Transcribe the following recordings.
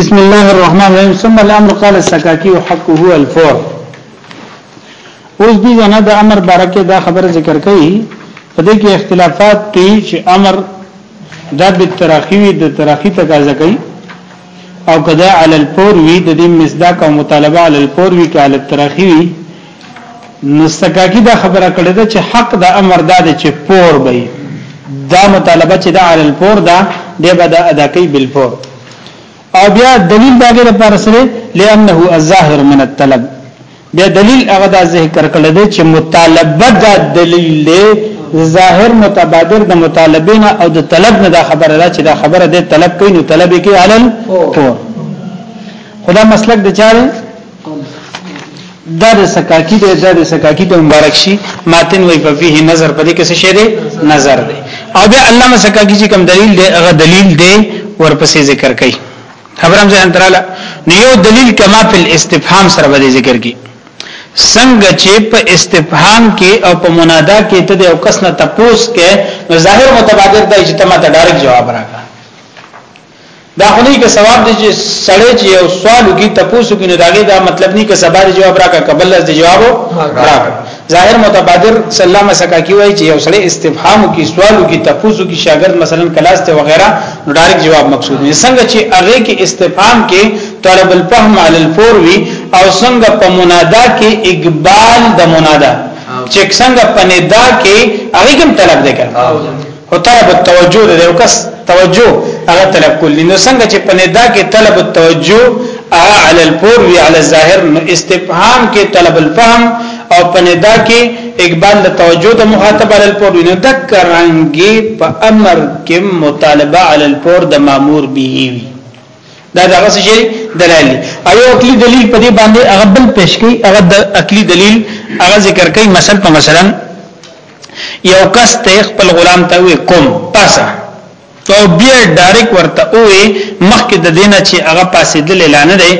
بسم الله الرحمن الرحیم ثم الامر قال السکاکی وحقه الفور اوس دې نه د امر بارکه دا خبر ذکر کړي په دې کې اختلافات دي چې امر دا به تراخی وي د تراخی تقاضا کوي او کدا علی الفور وی د دې مصداق او مطالبه علی الفور وی کاله تراخی وی نستکاکی دا خبره کړې ده چې حق د امر دا دی چې پور به دا مطالبه چې د علی الپور دا دی به د ادا کوي بل پور او بیا دلیل دا غیر پر سره لانه الظاهر من الطلب بیا دلیل هغه دا ذکر کړل دی چې مطالبه دا دلیل دی ظاهر متبادر د مطالبین او د طلب نه دا خبره ده چې دا خبره ده طلب کوي نو طلب کوي علل پور خدا مسلک د چاره دا د سکاکی دی دا د سکاکی ته مبارک شي ماتن وی په فيه نظر په دې کې څه شی دی نظر دی او بیا علامه سکاکی چې کوم دلیل دی هغه دلیل دی ورپسې ذکر کوي خبرم ځان تراله نو یو دلیل کما فی الاستفهام سره به ذکر کی څنګه چې په استفهام کې او په منادا کې ته د اوکس نه تپوس کې ظاهر متبادر دی چې ته ما ته ډایرک جواب راکړه دا خو نه کې ثواب دی چې سړی چې یو سوال وکړي تاسو کې نه داګه دا مطلب نه کې سبا دی جواب راکا قبل لز دی جواب راکا ظاهر متبادر سلام سکا کی وای چې یو سړی استفهام وکړي سوال وکړي تاسو کې شاګرد مثلا کلاس ته وغیرہ نو ډایرک جواب مقصود نه څنګه چې هغه کې استفهام کې طلب الفهم علی الفور وی او څنګه په منادا کې اقبال د منادا چې څنګه په ندا کې هغه کوم طلب دی کړ او طلب التوجه د یو کس توجه هغه طلب کول نو څنګه چې په ندا کې طلب التوجه هغه علی الفور وی علی الظاهر نو استفهام کې طلب الفهم او په ندا کې اقبال د توجه د مخاطب علی الفور وی نو دک رنګي په امر کې مطالبه علی الفور د مامور به وی دا دغه شی دلایل ایو عقلی دلیل په دې باندې هغه بل پیش کړي هغه د عقلی دلیل هغه ذکر کوي مثلا مثلا یو کس ته خپل غلام ته وی کوم پاسه او بیا ډایرک ورته وی مخکې د دینه چې هغه پاسې د لانه دی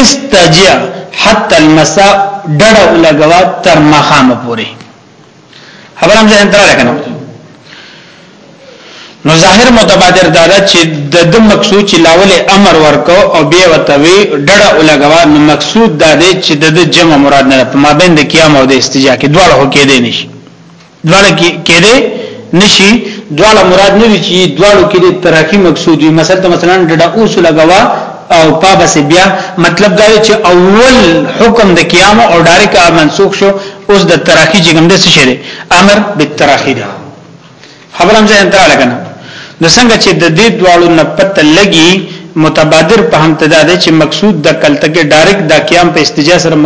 استجع حتى المساء ډډه ولګوا تر مخامه پوري خبرم ځین تر کنه نو ظاهر متبادر دا ده چې د د مقصود چې لاول امر ورکو او بیا وتوی ډړه ولګوا نو مقصود دا دی چې د د جمع مراد نه په مابین د قیام او د استجاع کې دواړه هو کې دي نشي دواړه کې دي نشي دواړه مراد نه وي چې دواړو کې د تراخی مقصود وي مثلا مثلا ډډه اوس لګوا او پابس بیا مطلب دا چې اول حکم د قیام او ډایرک منسوخ شو اوس د تراخی جګم د څه شری امر بالتراخی ده خبرم ځان ته لګنه نو څنګه چې د دې دواړو نه پته لګي متبادر په هم تدا ده چې مقصود د کلتګه ډایرک د قیام په استجا سره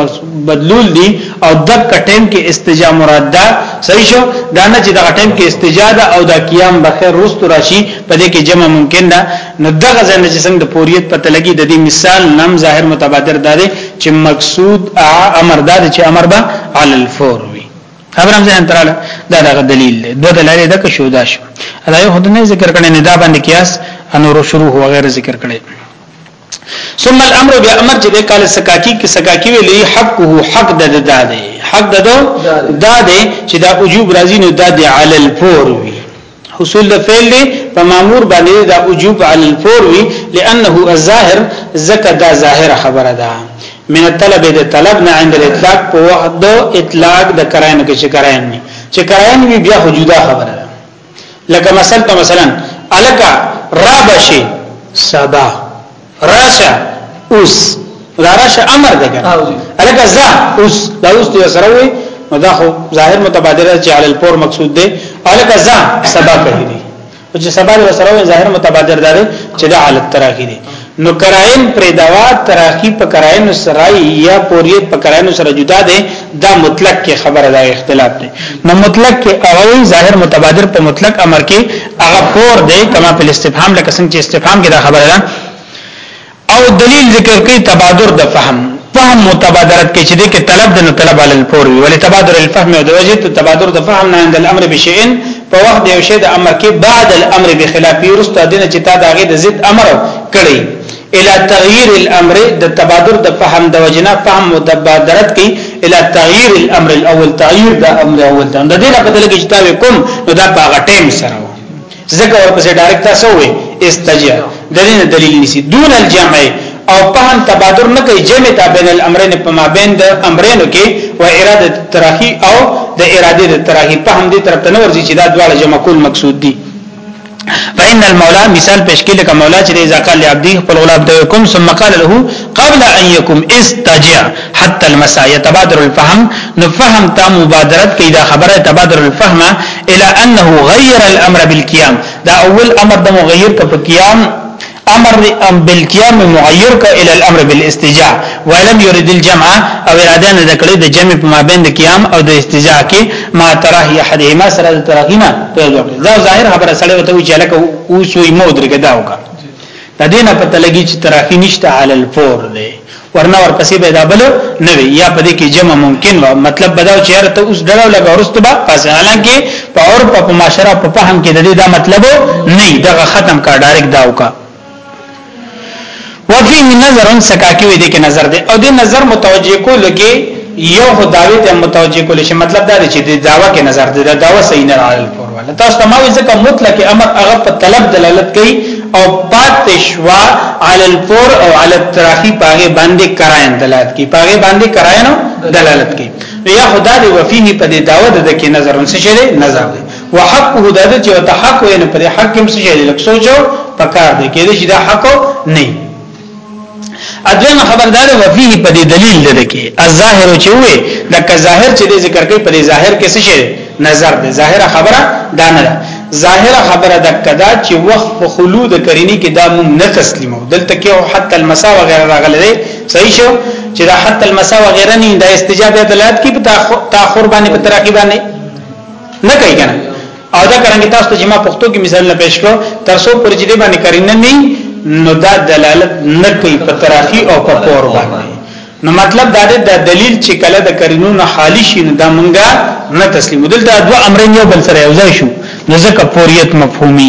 بدلول دي او د کټیم کې استجا مراد ده صحیح شو دا نه چې د کټیم کې استجا ده او د قیام بخیر رست راشي په دې کې جمع ممکن ده نو دغه ځنه چې څنګه د پوریت پته لګي د دې مثال نم ظاهر متبادر ده چې مقصود امر ده چې امر به علی الفور خبر هم ځان تراله دا دغه دلیل دی دوه دلایل د کښو دا شو دا یو خدای نه ذکر کړي نه دا باندې قیاس انور شروع هو غیر ذکر کړي ثم الامر بامر چې کله سکاکی کې سکاکی ویلې حقه حق د ددا دی حق د دا دی چې دا وجوب راځي نو دا دی علی الفور وی حصول د فعل دی په مامور باندې دا وجوب علی الفور وی لانه الظاهر زکه دا ظاهر خبره ده من طلب د طلب نه عند الاطلاق په وخت د اطلاق د کراین کې چې کراین نه چې کراین وی بیا حجودا خبره ده لکه مثلا مثلا الکا رابشی سبا راشه اوس دا راشه امر دی کنه الکه زه اوس دا اوس دی سره وي نو دا خو ظاهر متبادله چې علی الفور مقصود دی الکه زه سبا کوي دی چې سبا دی سره وي ظاهر متبادل دی چې دا حالت تراخی دی نو کرایم پر دوا تراخی په کرایم سره یا پوریت په کرایم سره جدا دی دا مطلق کې خبره ده اختلاف دی نو مطلق کې او ظاهر متبادل په مطلق امر کې هغه پور دی کما په استفهام لکه څنګه چې استفهام کې دا خبره ده او دلیل ذکر کوي تبادر د فهم فهم متبادرت کې چې د کې طلب د نو طلب علی الفور وی ولې تبادر الفهم او د وجه تبادر د فهم نه عند الامر بشیء په وخت یو شی د امر کې بعد الامر بخلاف یرست دینه چې تا داغه د ضد امر کړی الى تغییر الامر د تبادر د فهم د وجنا فهم متبادرت کی الى تغییر الامر الاول تغییر د امر اول د دې نه بدل کی کتاب کوم نو دا په غټیم سره و ځکه ورپسې ډایرکټ تاسو وې استجا د دې دلیل نسی دون الجمع او فهم تبادر نه کوي جمع تا بین الامرین په ما بین د امرینو کې و اراده تراخی او د اراده د تراخی فهم دې طرف ته نه ورځي چې دا دواړه جمع کول مقصود دي فإن المولى مثال پیش کړي لکه مولا چې اذا قال لعبده خپل غلام ته کوم ثم قال له قبل ان يكم استجع حتى المساء يتبادر الفهم نو فهم ته مبادرت کوي دا خبره تبادر الفهم الى انه غير الامر بالقيام دا اول امر د مغیر ک په قیام امر بالقيام مغير کا الى الامر بالاستجاع ولم يرد الجمع او اراده نه کړی د جمع په مابین د قیام او د استجاع کې ما تراه احدهما سره د ترغینا پیدا کړ دا ظاهر خبره سره وته چې لکه اوس وي مو درګه دا وکړه د دینه پته لګی چې تراخی نشته علی الفور دی ورنه ورپسې به دا بل نه وي یا په دې کې جمع ممکن و مطلب بداو چې هر ته اوس ډلو لګ ورستو به پس حالانکه په اور په معاشره په فهم کې د دې دا مطلب نه دغه ختم کا ډایرک داو کا وفي نظر سکاکی وي دي کې نظر دي او دې نظر متوجه کول کې یو خدای ته متوجه کول شي مطلب دا دی چې د داوا کې نظر دي دا داوا صحیح نه راغلی باندې تاسو ته ما وی ځکه مطلق امر هغه په طلب دلالت کوي او پاتشوا علی الفور او علی التراخی پاغه باندې کراین دلالت کوي پاغه باندې کراین دلالت کوي یا خدا دی وفيه په دې داوود د کې نظر څه شری نظر دی وحقه د دې چې وتحق وي نه پر حق هم څه شری لک سوچو پکار دی کې دې چې دا حق نه ادمه خبردار و فيه په دې دلیل ده کې الظاهر چې وې لکه ظاهر چې ذکر کوي په دې ظاهر کې څه شي نظر ده ظاهره خبره دا نه ده ظاهره خبره ده کدا چې وخت په خلود کرینی کې دا مون نه تسلیمو دلته کې او حتی المسا وغیرہ راغله ده صحیح شو چې دا حتی المسا وغیرہ نه دا استجابه دلالت کی په تاخر باندې په ترقی باندې نه کوي کنه او دا کرانګي تاسو ته جما پښتو کې مثال نه پېښ کړو تر څو پر جدي باندې کرینه نه نو دا دلالت نه کوي په تراخي او په پور باندې نو مطلب دا دی دا دلیل چې کله د کرینو نه حالي شي نو دا مونږه نه تسلیم دلته دوه امرین یو بل سره یو ځای شو نو ځکه پوریت مفهومي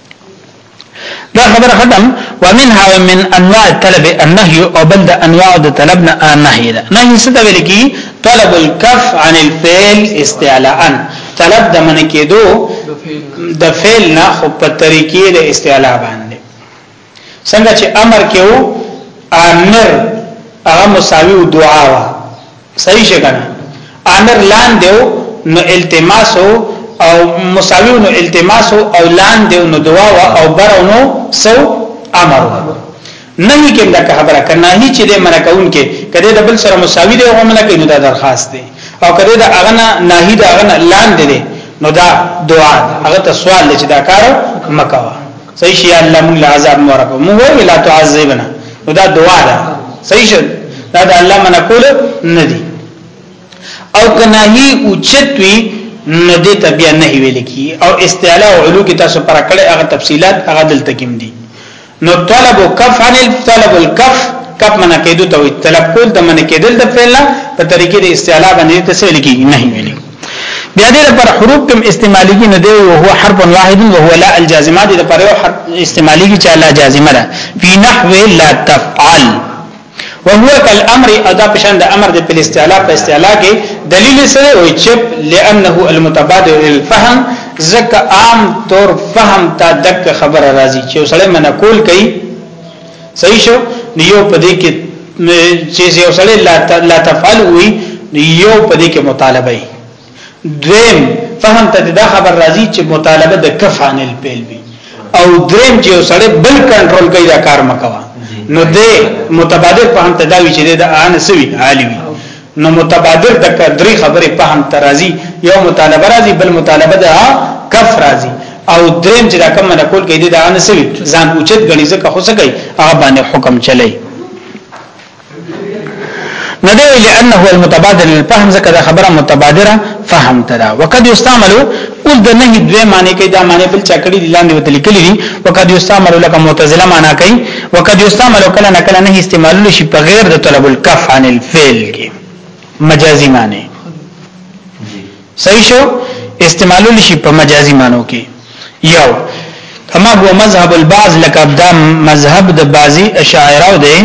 دا خبره ختم ومنها ومن انواع الطلب النهي او بل د انواع د طلبنا النهي ده نهي څه ته ویل کی طلب الكف عن الفعل استعلاء طلب د من کېدو د فعل نه خو په طریقې د استعلاء باندې څنګه چې امر کېو امر هغه مساوي دعا وا صحیح شګنه امر لاندې نو التماس او مساوی نو التماس او لاندې نو دعا او برونو سو امر نه کوم دا خبره کنه هی چې دې منه کون کې کله د بل سره مساوی دی او منه کوي نو دا درخواست دی او کله دا اغنه ناهی دا اغنه لاندې دی نو دا دعا هغه ته سوال چې دا کار مکوا صحیح شي الله موږ له عذاب نه ورکو موږ وی لا تعذبنا نو دا دعا ده صحیح شي دا د الله من کول نه دي او کناهي اوچت وی نو دې تبیا نه ویل کی او استعلاء او علو کې تاسو پر کړه هغه تفصيلات هغه دلته کې دي نو طلب کف عن طلب الكف کف من کېدو ته طلب کول د من کېدل د فعل په طریقې د استعلاء باندې تسهیل کی نه ویل بیا دې لپاره حروف کوم استعماليږي نه دی او هو حرف واحد وهو لا الجازمات دې لپاره یو حرف استعماليږي چې لا جازمه ده فی نحو لا تفعل وهو کالامر ادا پشان د امر د په استعلا په استعلا کې دلیل سره او چپ لانه المتبادر الفهم زکه عام طور فهم ته دک خبر راځي چې سړی منقول کوي صحیح شو یو په دې کې چې یو سړی لا تفعل وي یو په دې کې مطالبه وي دویم فهم ته دا خبر راځي چې مطالبه د کفان الفعل وي او دریم چې یو سړی بل کنټرول کوي دا کار مکوا نو دې متبادر په هم تداوی چې د ان سوي عالمي نو متبادر د درې خبرې فهم ترازی یو مطالبه راځي بل مطالبه د کف راځي او دریم چې دا کوم نه کول کې دي دا نه سوي ځان اوچت غني ځکه خو سکي هغه باندې حکم چلای نه دی لانه المتبادل الفهم ځکه دا خبره متبادره فهم ترا وقد یستعمل اول د نه دوه معنی کې دا معنی بل چا کړی لاندې وتل کلی دي وقد یستعمل لك معتزله معنی کوي وقد یستعمل کله نه کله نه استعمالول شي په غیر د طلب الکف عن الفعل کې مجازي معنی صحیح شو استعمالول شي په مجازي معنی کې یو کما هو مذهب البعض لکه دا مذهب د بعضی اشاعره دی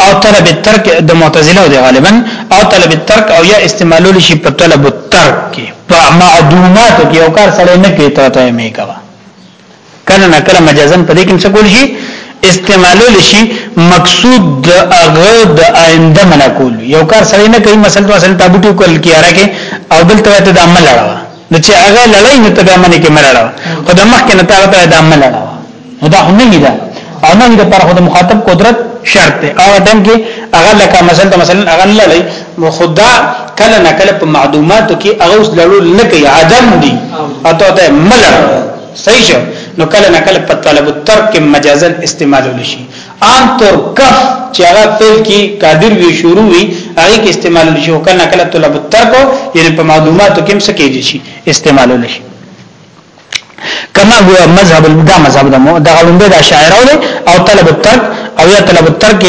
او طلب الترک د معتزله دی غالبا او طلب الترک او یا استعمالول شي په طلب الترک کې په معدومات کې او کار سره نه کې ته ته مې کوا کله نه کله مجازن په دې کې څه کول شي استعمالول شي مقصود د هغه د آینده منع کول یو کار سره نه کوي مثلا تو اصل تابوټو کول کیاره کې او بل ته ته د عمل لړوا نو چې هغه لړای نو ته د عمل کې ملړوا خو د مخ کې نه ته د عمل لړوا نو دا هم نه ده او نه ده پر خود مخاطب قدرت شرط او دم کې هغه لکه مثلا مثلا هغه لړای نو خدا کله نه کله په معلوماتو کې هغه اوس لړول نه کوي عدم دي اته ته ملر صحیح شه نو کله نه کله په طلب الترک کې مجازا استعمال لشي عام طور کف چې هغه فعل کې قادر وي شروع وي هغه کې استعمال لشي او کله نه کله طلب الترک یعنی په معلوماتو کې هم سکیږي شي استعمال لشي کما هو مذهب دا مذهب د دغه لومبه د شاعرو دی او طلب الترک او یا طلب الترک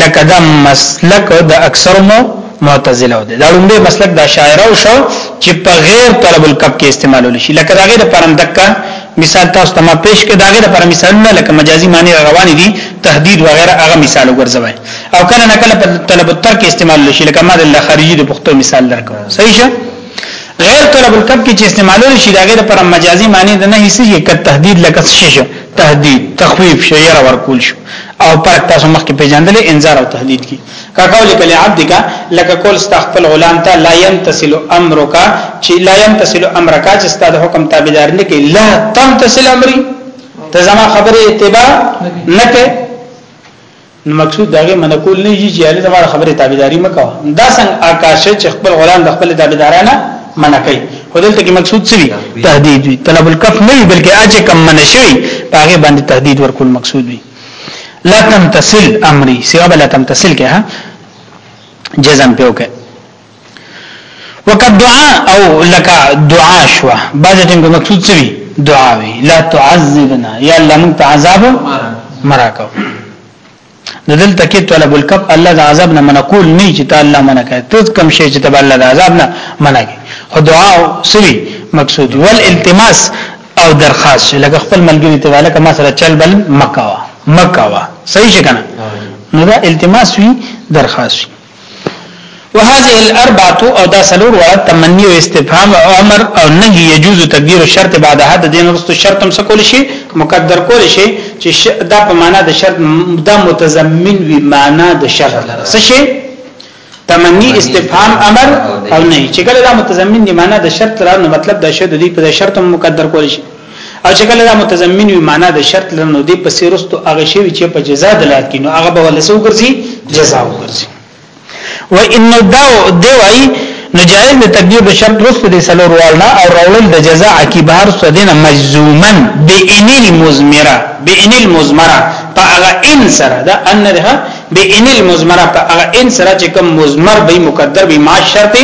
لکه د مسلک د اکثر مو معتزله دی دا لومبه مسلک د شاعرو شو چې په غیر طلب الکب کې استعمالول شي لکه دا غیر پرم دکا مثال تاسو ته ما پیش کړ دا غیر پر مثال نه لکه مجازي معنی روان دي تهدید وغیرہ هغه مثال وګرځوي او کله نه کله په طلب الترک استعمال شي لکه ما د خارجي د پښتو مثال درکو صحیح شه غیر طلب الکب کې چې استعمالول شي داګه د پر مجازي معنی د نهي سي ک تهدید لکه څه شي تهدید تخویف شي ير ورکول شو او پر تاسو مخ کې پیژندل انذار او تهدید کی کا قول کله عبدک لکه کول استغفل غلام ته لا ينتصل امرک چې لا ينتصل امرک چې ستاسو حکم تابعدار نه کې لا تنتصل امري ته زما خبره اتباع نه کې نو مقصود داغه منقول نه یی چې یاره زموږ خبره تابعداري مکو دا څنګه آکاشه چې خپل غلام د خپل تابعدارانه منکای خودلته کې مقصود څه وی تهدید وی طلب الکف نه بلکې اج کم منشوي هغه باندې تهدید ورکول مقصود وی لا تمتثل امري سیوا بلا تمتثل کې ها جزم پیو کې وکد دعا او لك دعا شو بعضی ټیم کې مقصود څه وي دعا وي لا تعذبنا یا الله موږ ته عذاب مراکو د دل تکي طلب الکب الله د عذاب نه منقول نه چې ته الله منه کوي ته کم شي چې ته الله د عذاب نه منه کوي خو دعا سوي مقصود ول التماس او درخواست لکه خپل ملګری ته والا کما سره چل بل مکوا مکوا صحیح شي کنه نو دا التماس وی درخواست وی وهذه الاربعه او دا سلور وړه تمنی او استفهام او امر او نهي يجوز تقدير الشرط بعد هذا دین رستو شرط هم سکول شي مقدر کول شي چې دا په معنا د شرط دا متضمن وي معنا د شرط لره څه شي تمنی استفهام امر او نهي چې کله دا متضمن دي معنا د شرط لره نو مطلب د شرط دی په شرط مقدر کول شي او چې کله دا متضمن وي معنا د شرط لرنو دی په سیرستو هغه شی چې په جزاء دلالت کینو هغه به ولسو ګرځي جزاء ګرځي و ان داو دی وای نجایز د تقدیر د شرط رسو د سلور والنا او رول د جزاء کی بهر سودین مجزومن بان المزمره بان المزمره فاغه ان سره دا ان ده بان المزمره فاغه ان سره چې کوم مزمر به مقدر به ما شرط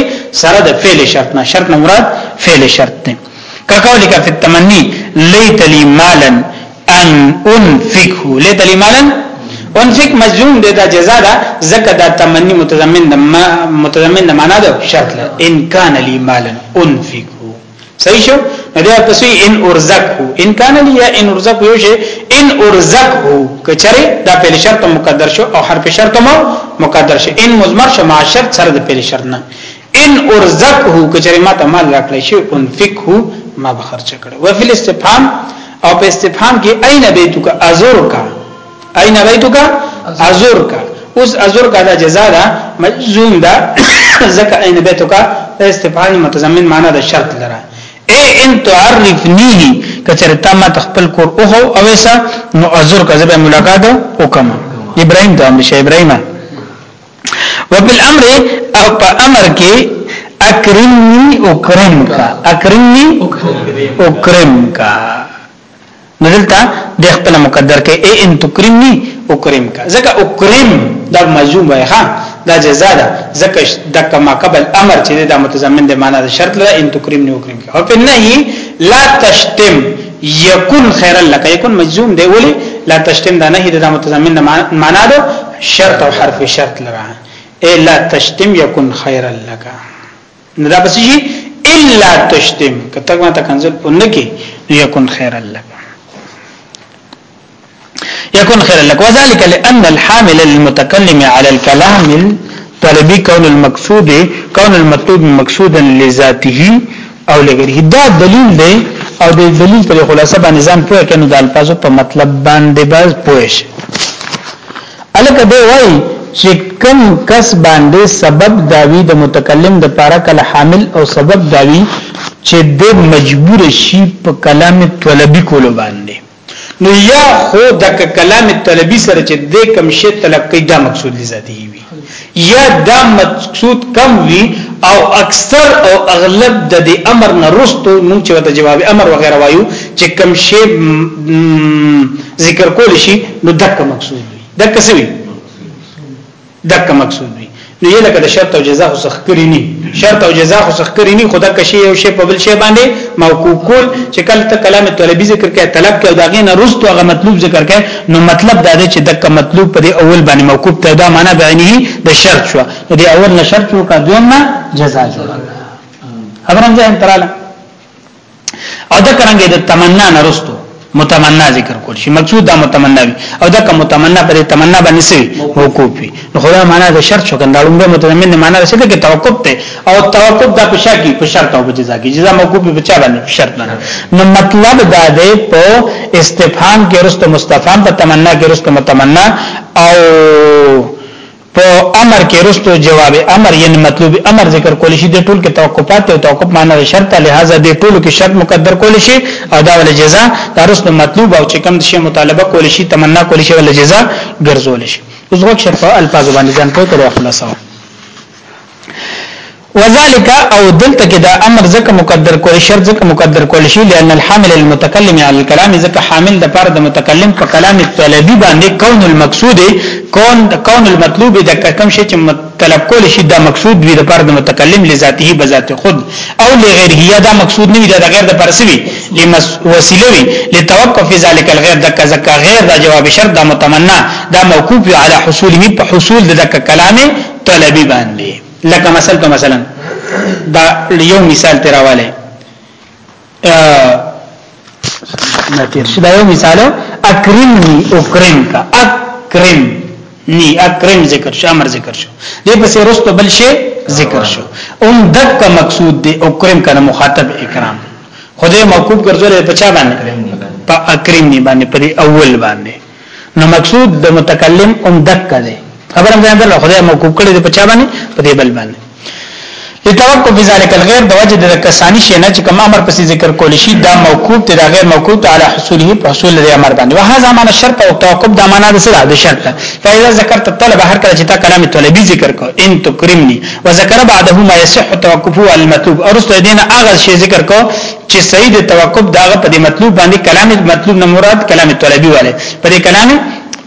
سره د فعل شرط نه شرط نه مراد فعل شرط نه کقولک فی التمنی لیت لی مالا ان انفقه لیت لی مالا انفق مجزوم دی دا جزا ده زکه دا تمنی متضمن ده متضمن ده معنا ده شرط له ان کان لی مالا انفقه صحیح شو دا پسې ان ارزقه ان کان لی یا ان ارزقه یو شی ان ارزقه کچره دا په شرط مقدر شو او حرف شرط مو مقدر شو ان مزمر شو مع شرط سره د په شرط نه ان ارزقه کچره ما ته مال راکړی شي انفقه ما به خرچ کړو او فل استفهام او په استفهام کې اين بيتک ازور کا اين بيتک ازور کا اوس ازور کا دا جزاء ده مجزوم ده زکه اين بيتک استفهام متضمن معنا ده شرط لره اي ان تعرفنيه کچره تا ما تخپل کور او هو اوسه نو ازور کا زبه ملاقات وکم ابراهيم ته امر شي ابراهيمه وبالامر او په امر کې اکرمنی اکرم کا اکرمنی اکرم کا ندلتا د خپل مقدر کې اے ان تکرمنی اکرم کا ځکه اکرم دا مجزوم وای ها دا جزاء ده ځکه د کما قبل امر چې دا متضمن د معنا د شرط لري ان تکرمنی اکرم کا او په نهي لا تشتم یکون خیر لک یکون مجزوم دی ولی لا تشتم دا نهی دا متضمن معنا دو شرط او حرف شرط لرا الا تشتم یکون خیر لک نو دا بس شي الا تشتم کته ما تکنزل پنه کې یکون خیر لک يكون خيرا لك وذلك لأن الحامل المتكلم على الكلام الطلبي كون المقصود كون المطلوب مقصودا لذاته او لغيره دا دلیل دی او د دلیل پر خلاصه باندې ځان پوهه کنه د الفاظو په مطلب باندې باز پوه شي الکه دی وای چې کم کس باندې سبب داوی د متکلم د پاره کله حامل او سبب داوی چې د مجبور شي په کلام طلبي کولو باندې نو یا خو د کلام طلبی سره چې د کم شی طلب کوي دا مقصود لذاتی وي یا دا مقصود کم وي او اکثر او اغلب د دې امر نه رستو نو چې وته جواب امر وغیرہ وایو چې کم شی ذکر کول شي نو دک مقصود وي دک څه وي دک مقصود وي نو یې لکه د شرط او جزاء خو ښکری نه شرط او جزاء خو ښکری نه خدا کشي یو شی په بل شی باندې موقوف کول چې کله ته کلام طلبي ذکر کوي طلب کوي داغه نه رستو هغه مطلوب ذکر کوي نو مطلب دا دی چې دک مطلوب په اول باندې موقوف ته دا معنا بعینه د شرط شو د اول نه شرط شو کا دویم نه جزاء شو خبرم ځه انتراله او دا کرانګه د تمنا نرستو متمنا ذکر کول شي مقصود دا متمنا وي او دا کوم متمنا پر تمنا باندې سي موقوف وي نو خدا معنا د شرط شو کنده لومبه متضمن نه معنا رسېده کې توقف ته او توقف دا په شرط په شرط او په جزا کې جزا موقوف په چا باندې په شرط باندې نو مطلب دا دی په استفهام کې رست مستفهام په تمنا کې رست متمنا او په امر کې رستو جواب امر یعنی مطلوب امر ذکر کول شي د ټول کې توقفات او توقف معنی د شرط لہذا د ټول کې شرط مقدر کول شي او دا ول جزاء دا رستو مطلوب او چې کوم شی مطالبه کول شي تمنا کول شي ول جزاء ګرځول شي اوس وخت شرط الفاظ باندې ځان پوه کړو خلاصو وذالک او دلته کې دا امر ځکه مقدر کول شرط ځکه مقدر کول شي لئن الحامل المتکلم علی الكلام ځکه حامل د پر د متکلم په کلام طلبي باندې کون المقصود کون کون المطلوب د کوم شي چې طلب کول شي دا مقصود وي د پر د متکلم لذاته بذات خود او لغیر هي دا مقصود نه وي دا غیر د پرسوي لمس وسیله وي لتوقف ذلك الغیر د کذا غیر دا جواب شرط دا متمنا دا موقوف علی حصوله په حصول د کلامه طلبي باندې لکه مثلا په مثلا دا یو مثال تیراواله نه تیر شي دا یو مثال اکرمنی اکرم کا اکرم نی اکرم ذکر شو امر ذکر شو دې پسې رستو بل شي ذکر شو اوم دک مقصود دی اکرم کنه مخاطب اکرام خدای موقوف ګرځول په چا باندې په اکرم نی باندې په اول باندې نو مقصود د متکلم ام دک دی خبرم ځان درل خدای موقوف کړی په چا باندې په دې بل باندې لتوقف ذلك الغير د وجه د کسانی شي نه چې کوم امر پسې ذکر کول شي دا موقوف دی دا غیر موقوف دی علی حصوله په حصول د امر باندې وهذا معنی شرط او توقف دا معنی د سره د شرط فاذا ذکرت الطلب هر کله چې تا کلام طلبي ذکر کو ان تکرمني وذكر بعده ما يصح توقفه المطلوب ارسته دین اغه شی ذکر کو چې صحیح د توقف داغه په دې مطلوب باندې کلام مطلوب نه مراد کلام طلبي والے په دې کلام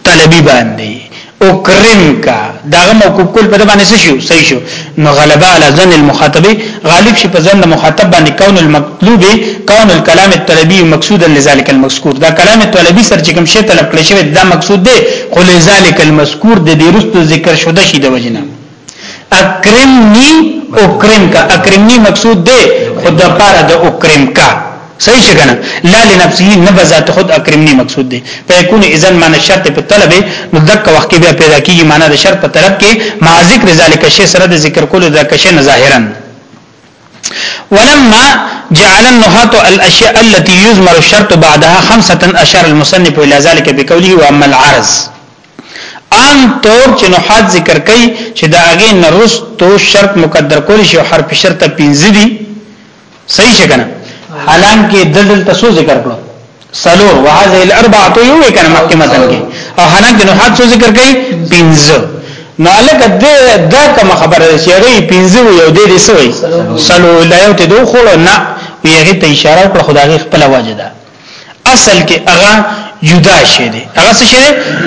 طلبي باندې او کرم کا داغه موقوف کول په باندې څه شو صحیح شو نو غلبه علی ظن المخاطب غالب شي په ظن مخاطب باندې کون المطلوب کون الكلام الطلبي مقصودا لذلك المذكور دا کلام طلبي سر چې کوم شی طلب کړی شوی دا مقصود دی خو لذلك المذكور د دې رستو ذکر شوه شي د وجنه اکرمنی اکرم کا اکرمنی مقصود دی خود د پاره د اکرم کا صحیح شګنه لا لنفسه نه بذات خود اکرمنی مقصود دی فیکون اذن معنی شرط په طلب نو دک وخت بیا پیدا کیږي معنی د شرط په طلب کې مع ذکر ذالک شی سره د ذکر کولو د کشه نه ظاهرا ولما جعل النحات الاشياء التي يزمر الشرط بعدها خمسه اشار المصنف الى ذلك بقوله واما العرض عام طور چې نحات ذکر کوي چې دا هغه نرستو شرط مقدر کول شي او حرف شرط 15 دي صحیح څنګه حالانکه دلته تاسو ذکر کړو سلور وهذه الاربعه یو کنه مکه متن کې او حالانکه نحات څو ذکر کوي 15 نو الګ د دا کوم خبره چې هغه 15 یو دې دې سوې سلو لایو ته دوه خور نه ویغه ته اشاره کړ خدای خپل واجب اصل کې هغه جدا شي دي هغه څه شي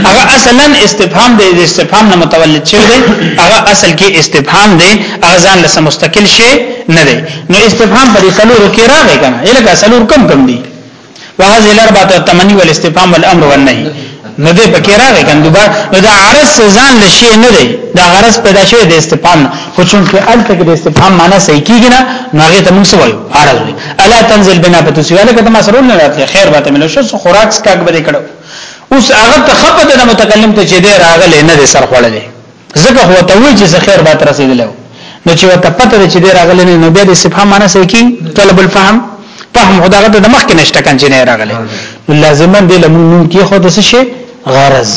هغه اصلا استفهام دی د استفهام نه متولد شي دی هغه اصل کې استفهام دی هغه ځان له مستقل شي نه دی نو استفهام په دې څلور کې راغی کنه الکه څلور کم کم دي وهذه الاربعه التمني والاستفهام والامر والنهي نه دې پکې راغی کنه دوباره نو دا عرض ځان لشي نه دی دا عرض پیدا شوی د استفهام خو چون کې الته کې د استفهام معنی صحیح کیږي نه نو هغه ته موږ وایو عرض وي الا تنزل بنا بتسوی لکه ته مسرول نه راته خیر به ته ملو شو خوراک سکاګ به کړو اوس هغه ته خپه د متکلم ته چې دی راغلی نه دی سر خړلې ځکه خو ته وی چې خیر به تر رسیدلو نو چې وته پته چې دی راغلی نه نو بیا د استفهام معنی سې کی طلب الفهم فهم خدای د مخ کې نشته کنه چې نه راغلی لازما دی لمون کې خو د څه شي غرض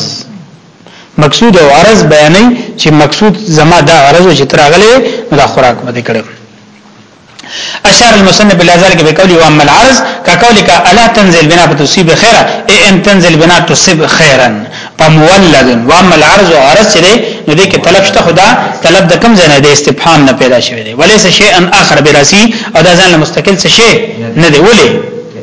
مقصود او عرض بیانې چې مقصود زما دا عرض چې تر غلې دا خوراک باندې کړو اشار المصنف الى ذلك بقوله واما العرض كقولك الا تنزل بنا فتصيب خيرا اي ان تنزل بنا تصيب خيرا فمولد واما العرض عرض چې دی نو دې کې طلب شته خدا طلب د کم زنه د استفهام نه پیدا شوی دی وليس شيئا اخر براسي او دا ځان له مستقل څه شي نه دی ولي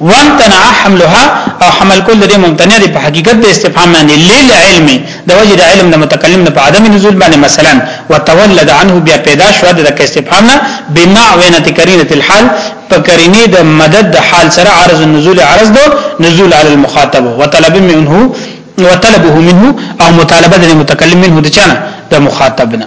وامتنع حملها او حمل کول د ممتنع دی په حقیقت د استفهام باندې لیل علم د وجه د علم د متکلم نه په عدم نزول باندې مثلا وتولد عنه بیا پیدا شو د استفهام نه بما وینت کرینه الحال په کرینه د مدد د حال سره عرض النزول عرض دو نزول علی المخاطب وطلب منه وطلبه منه او مطالبه د متکلم منه د چانه د مخاطب نه